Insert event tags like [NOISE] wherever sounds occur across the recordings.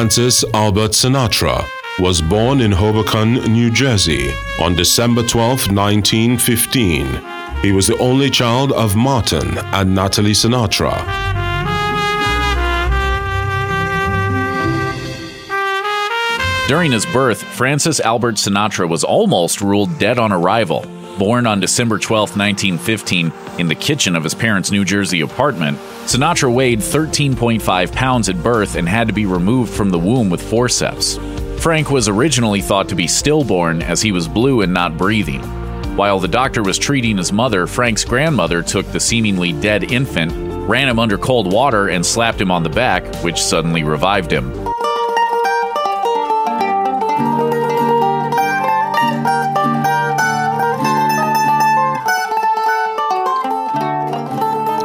Francis Albert Sinatra was born in Hoboken, New Jersey on December 12, 1915. He was the only child of Martin and Natalie Sinatra. During his birth, Francis Albert Sinatra was almost ruled dead on arrival. Born on December 12, 1915, in the kitchen of his parents' New Jersey apartment, Sinatra weighed 13.5 pounds at birth and had to be removed from the womb with forceps. Frank was originally thought to be stillborn as he was blue and not breathing. While the doctor was treating his mother, Frank's grandmother took the seemingly dead infant, ran him under cold water, and slapped him on the back, which suddenly revived him.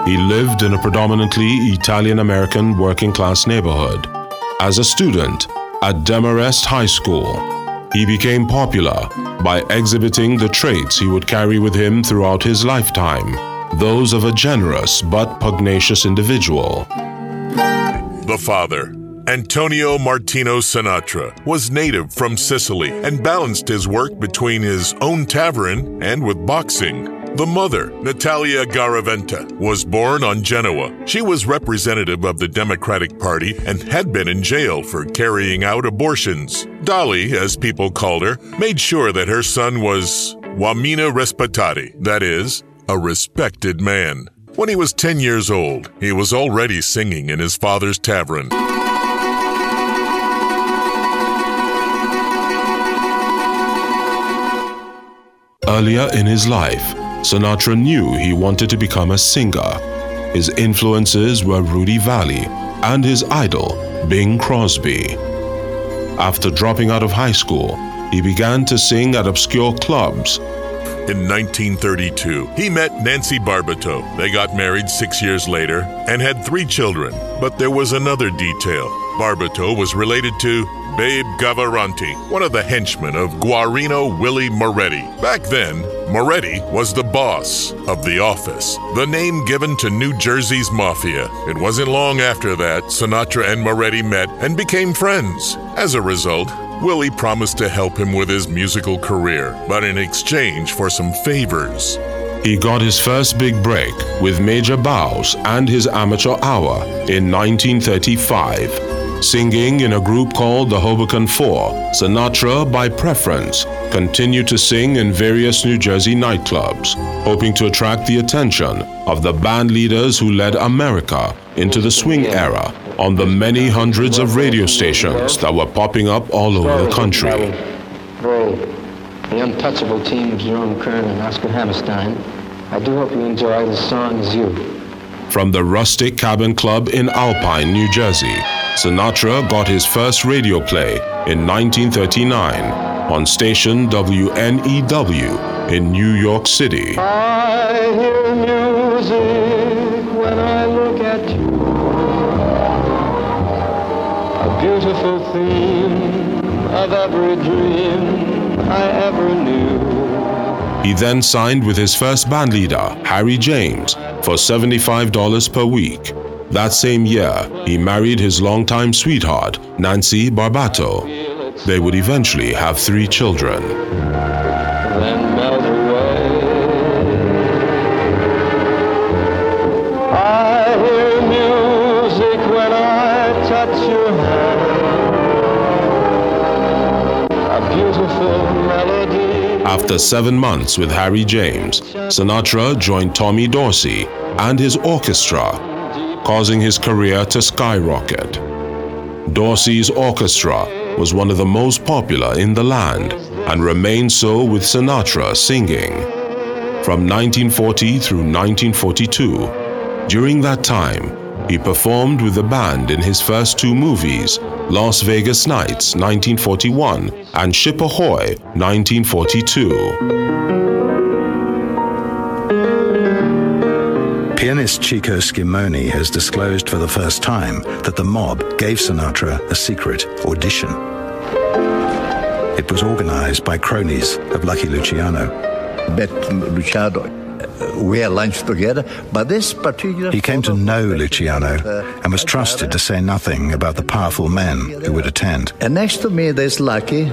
He lived in a predominantly Italian American working class neighborhood. As a student at Demarest High School, he became popular by exhibiting the traits he would carry with him throughout his lifetime, those of a generous but pugnacious individual. The father, Antonio Martino Sinatra, was native from Sicily and balanced his work between his own tavern and with boxing. The mother, Natalia Garaventa, was born on Genoa. She was representative of the Democratic Party and had been in jail for carrying out abortions. Dolly, as people called her, made sure that her son was Wamina Respetati, that is, a respected man. When he was 10 years old, he was already singing in his father's tavern. Earlier in his life, Sinatra knew he wanted to become a singer. His influences were Rudy Vallee and his idol, Bing Crosby. After dropping out of high school, he began to sing at obscure clubs. In 1932, he met Nancy Barbato. They got married six years later and had three children. But there was another detail. Barbato was related to Babe Gavaranti, one of the henchmen of Guarino Willie Moretti. Back then, Moretti was the boss of The Office, the name given to New Jersey's mafia. It wasn't long after that Sinatra and Moretti met and became friends. As a result, Willie promised to help him with his musical career, but in exchange for some favors. He got his first big break with Major Bowes and his amateur hour in 1935. Singing in a group called the Hoboken Four, Sinatra, by preference, continued to sing in various New Jersey nightclubs, hoping to attract the attention of the band leaders who led America into the swing era on the many hundreds of radio stations that were popping up all over the country. The untouchable team of Jerome Kern and Oscar Hammerstein. I do hope you enjoy the song as you. From the Rustic Cabin Club in Alpine, New Jersey, Sinatra got his first radio play in 1939 on station WNEW in New York City. I hear music when I look at you. A beautiful theme of every dream I ever knew. He then signed with his first bandleader, Harry James, for $75 per week. That same year, he married his longtime sweetheart, Nancy Barbato. They would eventually have three children. After seven months with Harry James, Sinatra joined Tommy Dorsey and his orchestra causing his career to skyrocket. Dorsey's orchestra was one of the most popular in the land and remained so with Sinatra singing. From 1940 through 1942, during that time, he performed with the band in his first two movies, Las Vegas Nights 1941 and Ship Ahoy 1942. Pianist Chico Scimone has disclosed for the first time that the mob gave Sinatra a secret audition. It was organized by cronies of Lucky Luciano. Bet Luciano we had lunch together. But this particular. He came to know Luciano and was trusted to say nothing about the powerful men who would attend. And next to me, there's Lucky.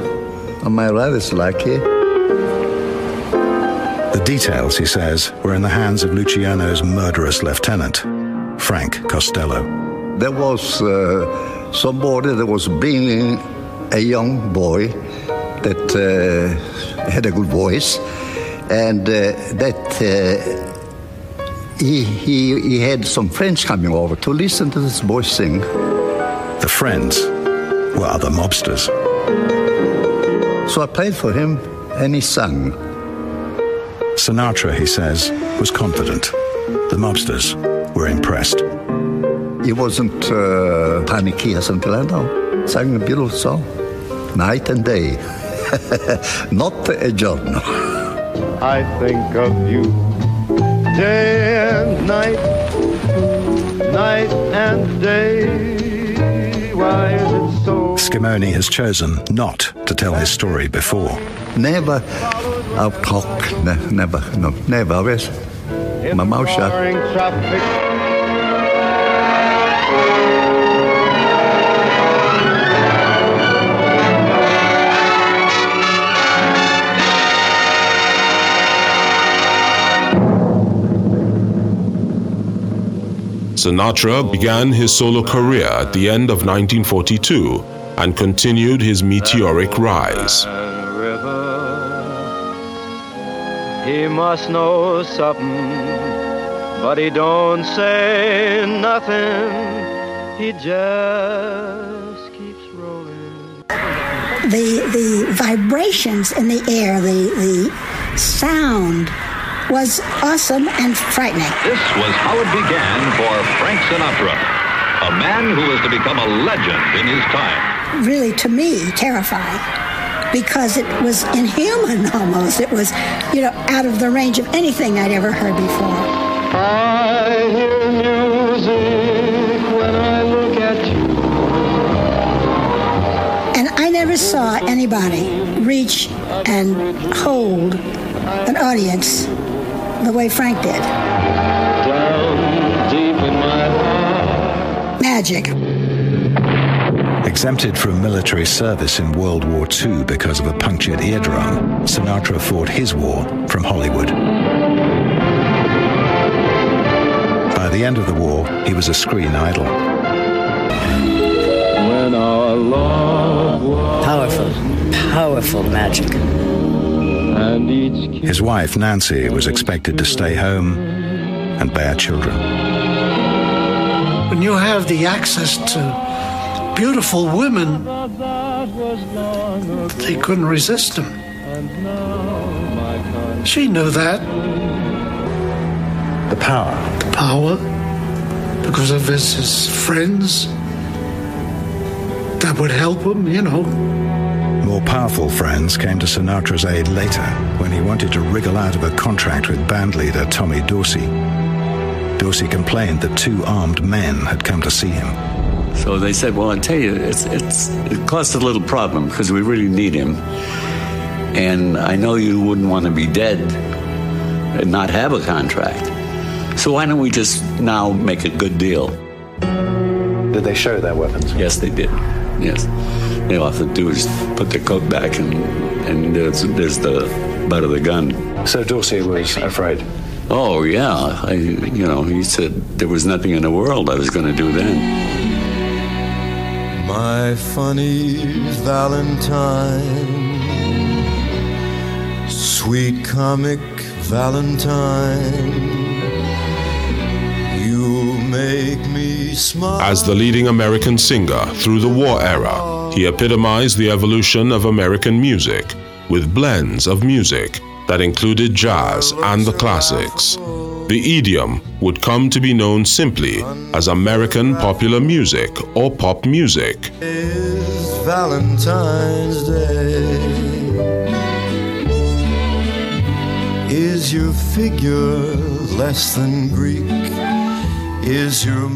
On my right is Lucky. The details, he says, were in the hands of Luciano's murderous lieutenant, Frank Costello. There was uh, somebody that was being a young boy that uh, had a good voice, and uh, that uh, he, he, he had some friends coming over to listen to this boy sing. The friends were other mobsters. So I played for him, and he sang. Sinatra, he says, was confident. The mobsters were impressed. He wasn't uh, panicky or something like that. Sang a beautiful song, night and day, [LAUGHS] not a giorno. [LAUGHS] I think of you day and night, night and day. Why is it so? Scimone has chosen not to tell his story before. Never out talk, ne- never, no, never, always. My mouth shut. Sinatra began his solo career at the end of 1942 and continued his meteoric rise. He must know something, but he don't say nothing. He just keeps rolling. the the vibrations in the air, the the sound was awesome and frightening. This was how it began for Frank Sinatra, a man who was to become a legend in his time. Really, to me, terrifying because it was inhuman [LAUGHS] almost. It was, you know, out of the range of anything I'd ever heard before. I hear music when I look at you. And I never saw anybody reach and hold an audience the way Frank did. Down deep in my heart. Magic. Exempted from military service in World War II because of a punctured eardrum, Sinatra fought his war from Hollywood. By the end of the war, he was a screen idol. When our love was Powerful, powerful magic. And each kiss His wife, Nancy, was expected to stay home and bear children. When you have the access to beautiful women, they couldn't resist him. She knew that. The power. The power, because of his, his friends that would help him, you know. More powerful friends came to Sinatra's aid later when he wanted to wriggle out of a contract with bandleader Tommy Dorsey. Dorsey complained that two armed men had come to see him. So they said, "Well, I tell you, it's it's it caused a little problem because we really need him, and I know you wouldn't want to be dead and not have a contract. So why don't we just now make a good deal?" Did they show their weapons? Yes, they did. Yes, they all have to do is put their coat back, and and there's there's the butt of the gun. So Dorsey was afraid. Oh yeah, I, you know, he said there was nothing in the world I was going to do then. My funny Valentine, sweet comic Valentine, you make me smile. As the leading American singer through the war era, he epitomized the evolution of American music with blends of music that included jazz and the classics. The idiom would come to be known simply as American popular music or pop music. Valentine's Day. Is your figure less than Greek?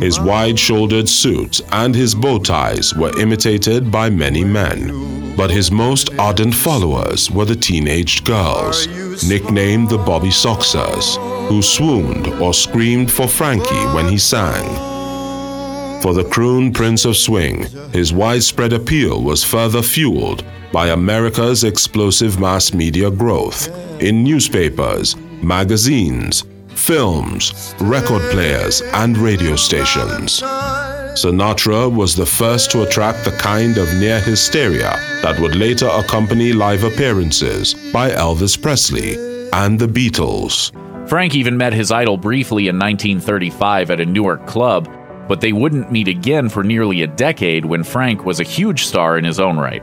His wide shouldered suit and his bow ties were imitated by many men. but his most ardent followers were the teenaged girls, nicknamed the Bobby Soxers, who swooned or screamed for Frankie when he sang. For the croon Prince of Swing, his widespread appeal was further fueled by America's explosive mass media growth in newspapers, magazines, films, record players, and radio stations. Sinatra was the first to attract the kind of near hysteria that would later accompany live appearances by Elvis Presley and the Beatles. Frank even met his idol briefly in 1935 at a Newark club, but they wouldn't meet again for nearly a decade when Frank was a huge star in his own right.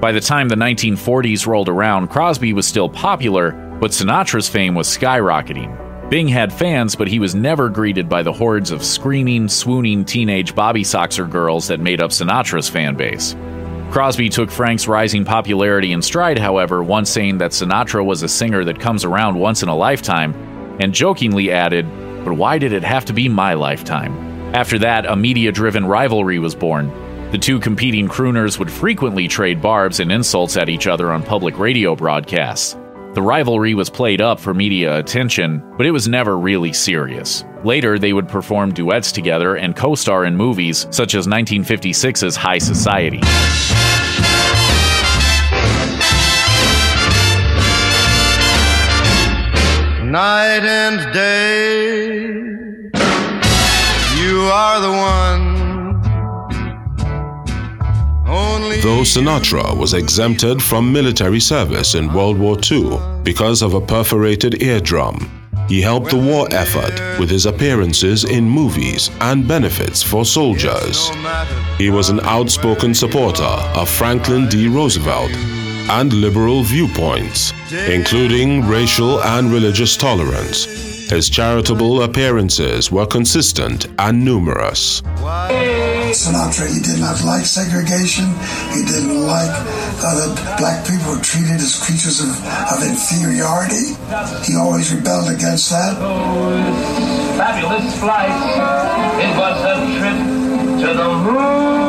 By the time the 1940s rolled around, Crosby was still popular, but Sinatra's fame was skyrocketing. Bing had fans, but he was never greeted by the hordes of screaming, swooning teenage Bobby Soxer girls that made up Sinatra's fan base. Crosby took Frank's rising popularity in stride, however, once saying that Sinatra was a singer that comes around once in a lifetime, and jokingly added, But why did it have to be my lifetime? After that, a media driven rivalry was born. The two competing crooners would frequently trade barbs and insults at each other on public radio broadcasts. The rivalry was played up for media attention, but it was never really serious. Later, they would perform duets together and co star in movies such as 1956's High Society. Night and day, you are the one. Though Sinatra was exempted from military service in World War II because of a perforated eardrum, he helped the war effort with his appearances in movies and benefits for soldiers. He was an outspoken supporter of Franklin D. Roosevelt and liberal viewpoints, including racial and religious tolerance. His charitable appearances were consistent and numerous. Sinatra, he did not like segregation. He didn't like uh, that black people were treated as creatures of, of inferiority. He always rebelled against that. Fabulous flight. It was a trip to the moon.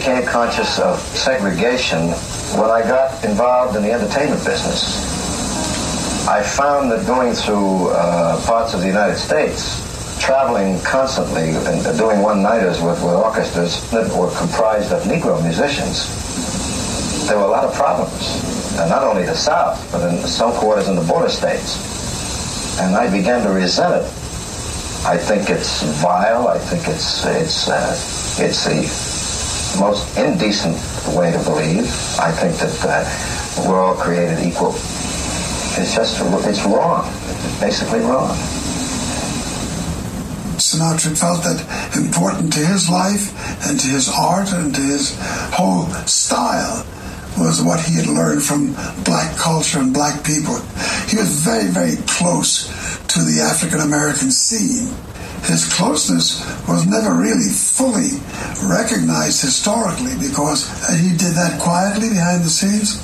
Became conscious of segregation when I got involved in the entertainment business. I found that going through uh, parts of the United States, traveling constantly and doing one-nighters with, with orchestras that were comprised of Negro musicians, there were a lot of problems. And not only the South, but in some quarters in the border states. And I began to resent it. I think it's vile. I think it's it's uh, it's the most indecent way to believe. I think that uh, we're all created equal. It's just it's wrong. It's basically wrong. Sinatra felt that important to his life and to his art and to his whole style was what he had learned from black culture and black people. He was very, very close to the African American scene. His closeness was never really fully recognized historically because he did that quietly behind the scenes.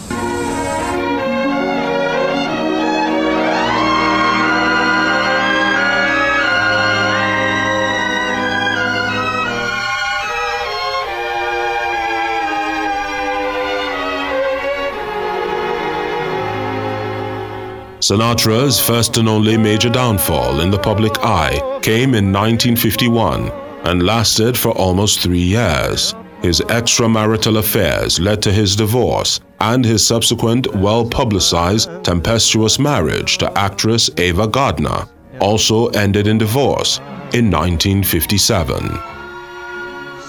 Sinatra's first and only major downfall in the public eye came in 1951 and lasted for almost three years. His extramarital affairs led to his divorce and his subsequent well publicized tempestuous marriage to actress Ava Gardner also ended in divorce in 1957.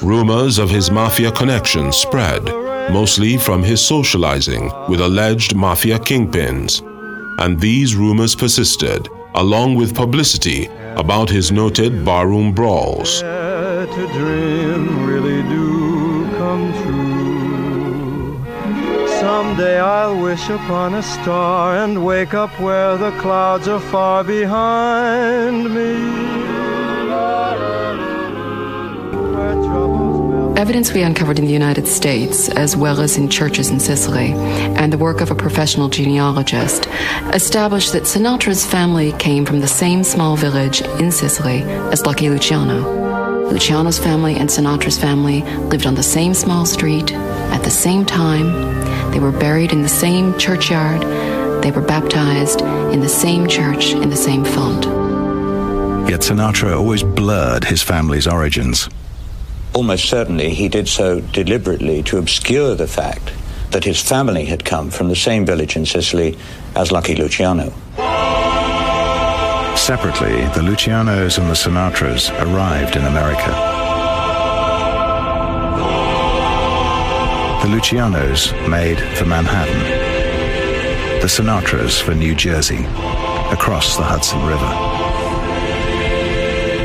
Rumors of his mafia connections spread, mostly from his socializing with alleged mafia kingpins and these rumors persisted, along with publicity about his noted barroom brawls. Someday I'll wish upon a star and wake up where the clouds are far behind me. Evidence we uncovered in the United States, as well as in churches in Sicily, and the work of a professional genealogist, established that Sinatra's family came from the same small village in Sicily as Lucky Luciano. Luciano's family and Sinatra's family lived on the same small street at the same time. They were buried in the same churchyard. They were baptized in the same church in the same font. Yet Sinatra always blurred his family's origins. Almost certainly he did so deliberately to obscure the fact that his family had come from the same village in Sicily as Lucky Luciano. Separately, the Lucianos and the Sinatras arrived in America. The Lucianos made for Manhattan, the Sinatras for New Jersey, across the Hudson River.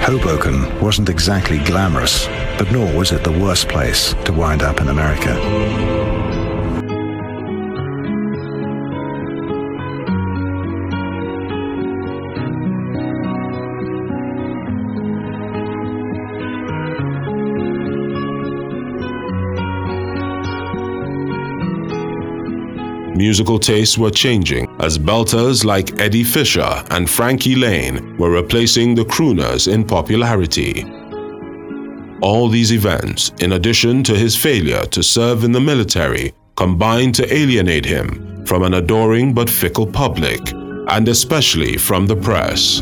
Hoboken wasn't exactly glamorous, but nor was it the worst place to wind up in America. Musical tastes were changing as belters like Eddie Fisher and Frankie Laine were replacing the crooners in popularity. All these events, in addition to his failure to serve in the military, combined to alienate him from an adoring but fickle public, and especially from the press.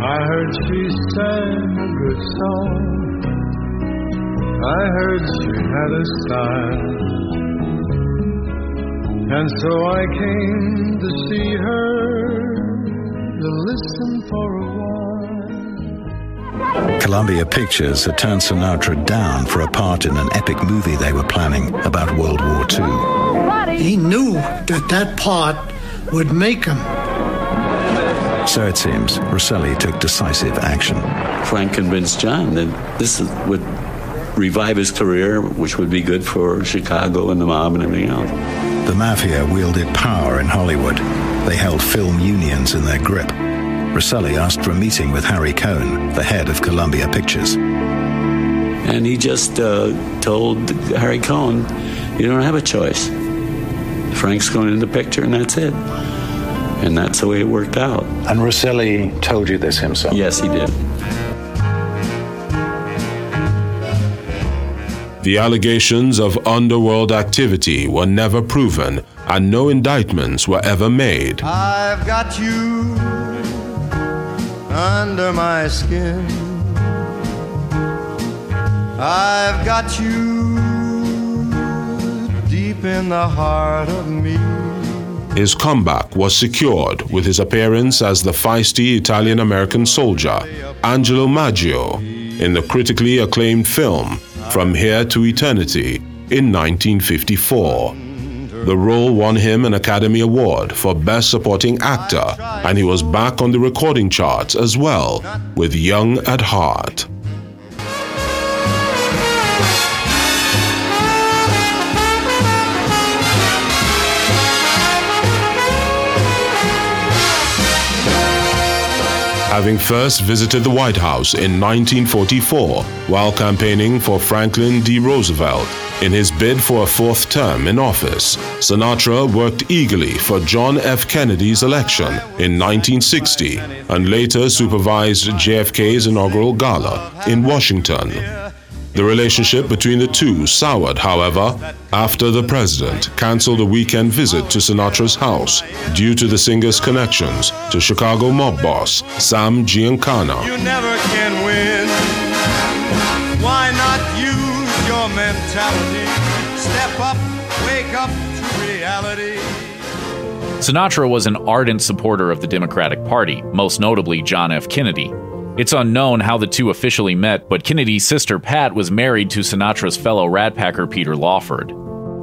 I heard she sang a good song. I heard she had a style. And so I came to see her, Columbia Pictures had turned Sinatra down for a part in an epic movie they were planning about World War II. He knew that that part would make him. So it seems, Rosselli took decisive action. Frank convinced John that this would revive his career, which would be good for Chicago and the mob and everything else. The mafia wielded power in Hollywood. They held film unions in their grip. Rosselli asked for a meeting with Harry Cohn, the head of Columbia Pictures. And he just uh, told Harry Cohn, you don't have a choice. Frank's going in the picture, and that's it. And that's the way it worked out. And Rosselli told you this himself? Yes, he did. The allegations of underworld activity were never proven, and no indictments were ever made. I've got you under my skin. I've got you deep in the heart of me. His comeback was secured with his appearance as the feisty Italian American soldier, Angelo Maggio, in the critically acclaimed film From Here to Eternity in 1954. The role won him an Academy Award for Best Supporting Actor, and he was back on the recording charts as well with Young at Heart. Having first visited the White House in 1944 while campaigning for Franklin D. Roosevelt. In his bid for a fourth term in office, Sinatra worked eagerly for John F. Kennedy's election in 1960 and later supervised JFK's inaugural gala in Washington. The relationship between the two soured, however, after the president canceled a weekend visit to Sinatra's house due to the singer's connections to Chicago mob boss Sam Giancana. You never can win. Why not use your mentality? Step up, wake up to reality. Sinatra was an ardent supporter of the Democratic Party, most notably John F. Kennedy. It's unknown how the two officially met, but Kennedy's sister Pat was married to Sinatra's fellow rat packer Peter Lawford.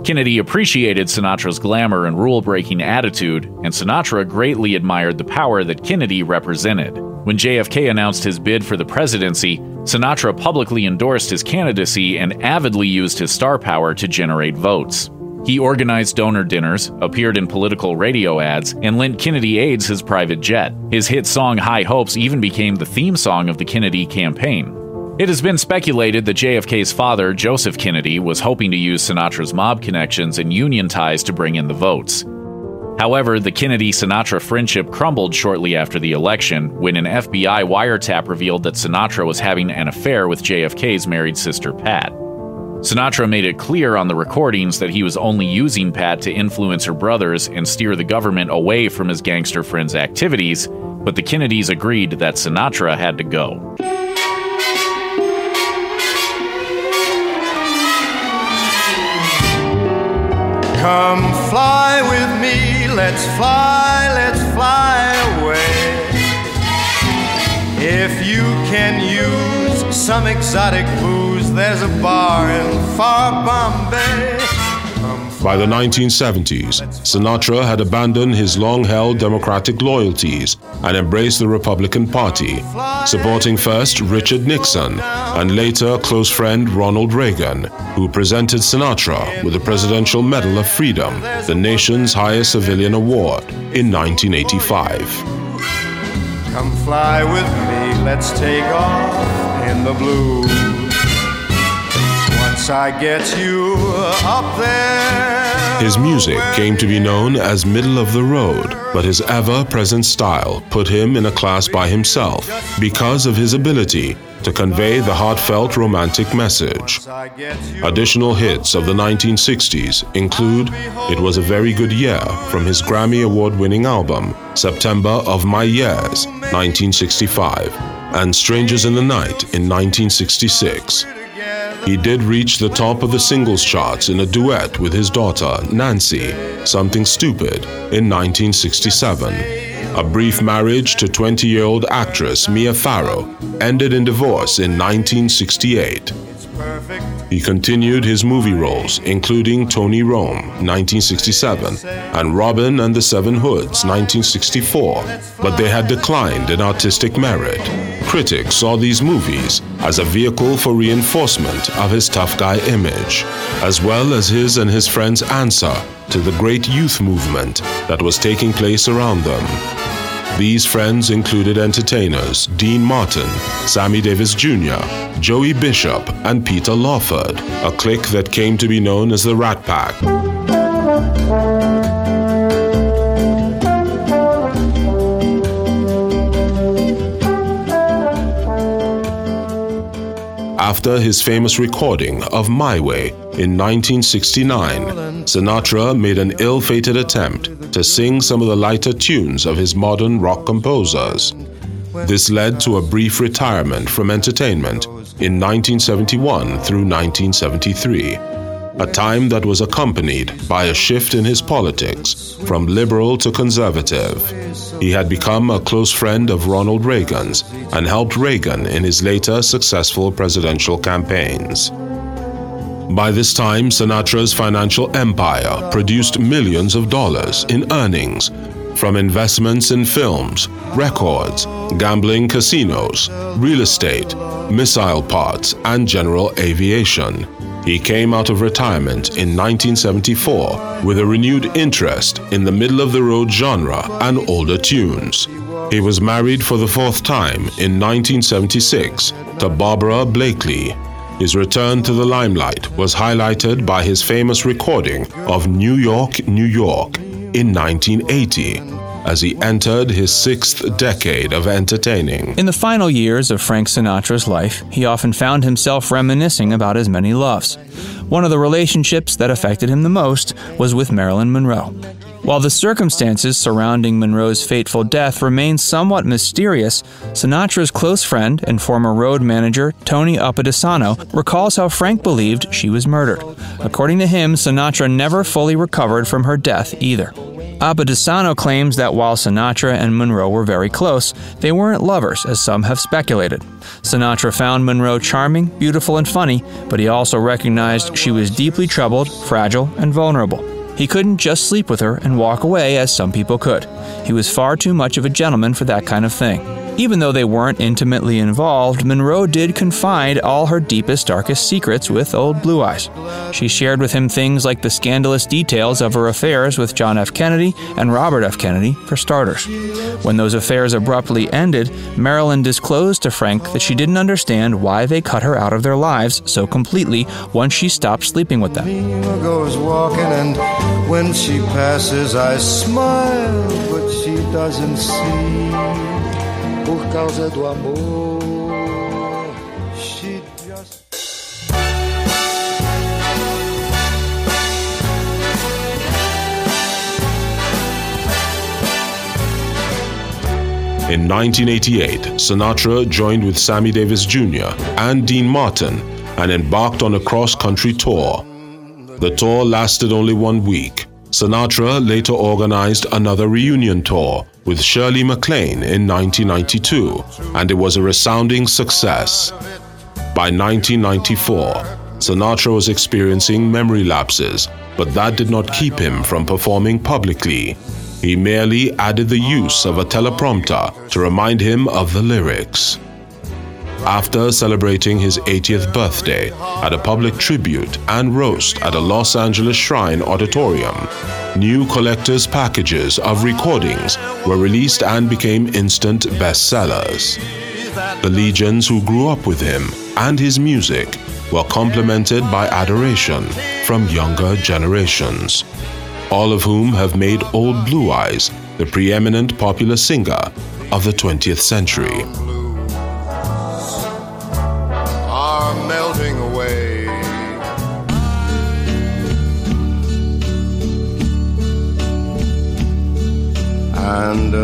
Kennedy appreciated Sinatra's glamour and rule breaking attitude, and Sinatra greatly admired the power that Kennedy represented. When JFK announced his bid for the presidency, Sinatra publicly endorsed his candidacy and avidly used his star power to generate votes. He organized donor dinners, appeared in political radio ads, and lent Kennedy aides his private jet. His hit song High Hopes even became the theme song of the Kennedy campaign. It has been speculated that JFK's father, Joseph Kennedy, was hoping to use Sinatra's mob connections and union ties to bring in the votes. However, the Kennedy Sinatra friendship crumbled shortly after the election when an FBI wiretap revealed that Sinatra was having an affair with JFK's married sister, Pat. Sinatra made it clear on the recordings that he was only using Pat to influence her brothers and steer the government away from his gangster friend's activities, but the Kennedys agreed that Sinatra had to go. Come fly with me, let's fly, let's fly away. If you can use some exotic booze, there's a bar in far Bombay. By the 1970s, Sinatra had abandoned his long held Democratic loyalties and embraced the Republican Party, supporting first Richard Nixon and later close friend Ronald Reagan, who presented Sinatra with the Presidential Medal of Freedom, the nation's highest civilian award, in 1985. Come fly with me, let's take off in the blue. Once I get you up there. His music came to be known as middle of the road, but his ever present style put him in a class by himself because of his ability to convey the heartfelt romantic message. Additional hits of the 1960s include It Was a Very Good Year from his Grammy Award winning album, September of My Years, 1965, and Strangers in the Night in 1966. He did reach the top of the singles charts in a duet with his daughter, Nancy, Something Stupid, in 1967. A brief marriage to 20 year old actress Mia Farrow ended in divorce in 1968. He continued his movie roles, including Tony Rome, 1967, and Robin and the Seven Hoods, 1964, but they had declined in artistic merit. Critics saw these movies as a vehicle for reinforcement of his tough guy image, as well as his and his friends' answer to the great youth movement that was taking place around them. These friends included entertainers Dean Martin, Sammy Davis Jr., Joey Bishop, and Peter Lawford, a clique that came to be known as the Rat Pack. After his famous recording of My Way in 1969, Sinatra made an ill fated attempt to sing some of the lighter tunes of his modern rock composers. This led to a brief retirement from entertainment in 1971 through 1973, a time that was accompanied by a shift in his politics from liberal to conservative. He had become a close friend of Ronald Reagan's and helped Reagan in his later successful presidential campaigns. By this time, Sinatra's financial empire produced millions of dollars in earnings from investments in films, records, gambling casinos, real estate, missile parts, and general aviation. He came out of retirement in 1974 with a renewed interest in the middle of the road genre and older tunes. He was married for the fourth time in 1976 to Barbara Blakeley. His return to the limelight was highlighted by his famous recording of New York, New York in 1980 as he entered his sixth decade of entertaining. In the final years of Frank Sinatra's life, he often found himself reminiscing about his many loves. One of the relationships that affected him the most was with Marilyn Monroe. While the circumstances surrounding Monroe's fateful death remain somewhat mysterious, Sinatra's close friend and former road manager, Tony Oppedisano, recalls how Frank believed she was murdered. According to him, Sinatra never fully recovered from her death either. Oppedisano claims that while Sinatra and Monroe were very close, they weren't lovers, as some have speculated. Sinatra found Monroe charming, beautiful, and funny, but he also recognized she was deeply troubled, fragile, and vulnerable. He couldn't just sleep with her and walk away as some people could. He was far too much of a gentleman for that kind of thing. Even though they weren't intimately involved, Monroe did confide all her deepest, darkest secrets with old Blue Eyes. She shared with him things like the scandalous details of her affairs with John F. Kennedy and Robert F. Kennedy, for starters. When those affairs abruptly ended, Marilyn disclosed to Frank that she didn't understand why they cut her out of their lives so completely once she stopped sleeping with them. when she passes, I smile, but she doesn't see. Por causa do amor. In 1988, Sinatra joined with Sammy Davis Jr. and Dean Martin and embarked on a cross country tour. The tour lasted only one week. Sinatra later organized another reunion tour with Shirley MacLaine in 1992, and it was a resounding success. By 1994, Sinatra was experiencing memory lapses, but that did not keep him from performing publicly. He merely added the use of a teleprompter to remind him of the lyrics. After celebrating his 80th birthday at a public tribute and roast at a Los Angeles Shrine auditorium, new collector's packages of recordings were released and became instant bestsellers. The legions who grew up with him and his music were complimented by adoration from younger generations, all of whom have made Old Blue Eyes the preeminent popular singer of the 20th century.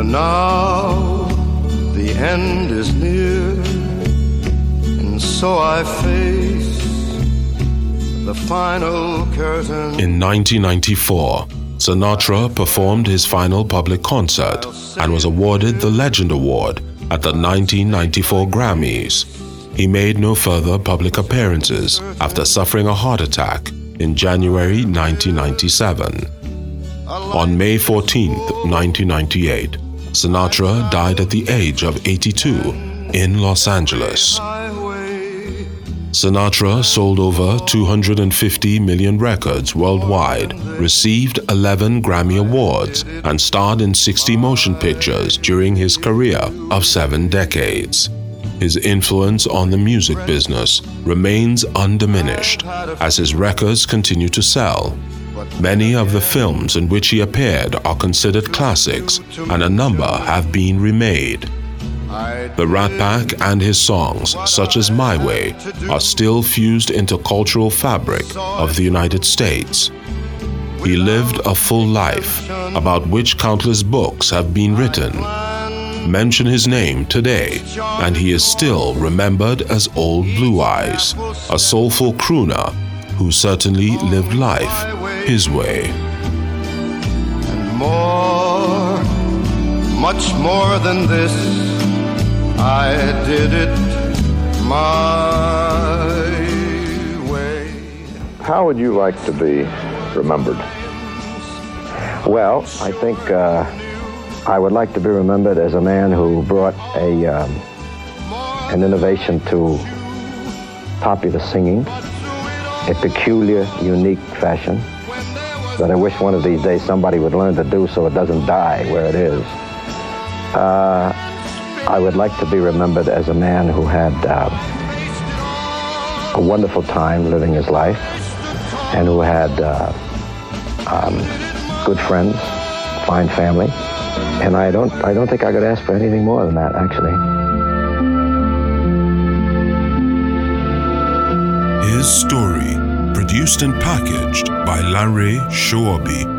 And now the end is near, and so I face the final curtain. In 1994, Sinatra performed his final public concert and was awarded the Legend Award at the 1994 Grammys. He made no further public appearances after suffering a heart attack in January 1997. On May 14, 1998, Sinatra died at the age of 82 in Los Angeles. Sinatra sold over 250 million records worldwide, received 11 Grammy Awards, and starred in 60 motion pictures during his career of seven decades. His influence on the music business remains undiminished as his records continue to sell. Many of the films in which he appeared are considered classics, and a number have been remade. The Rat Pack and his songs, such as My Way, are still fused into cultural fabric of the United States. He lived a full life, about which countless books have been written. Mention his name today, and he is still remembered as Old Blue Eyes, a soulful crooner who certainly lived life his way. And more, much more than this, I did it my way. How would you like to be remembered? Well, I think uh, I would like to be remembered as a man who brought a um, an innovation to popular singing, a peculiar, unique fashion that I wish one of these days somebody would learn to do so it doesn't die where it is. Uh, I would like to be remembered as a man who had uh, a wonderful time living his life and who had uh, um, good friends, fine family, and I don't I don't think I could ask for anything more than that actually. His story, produced and packaged by Larry Shoabi.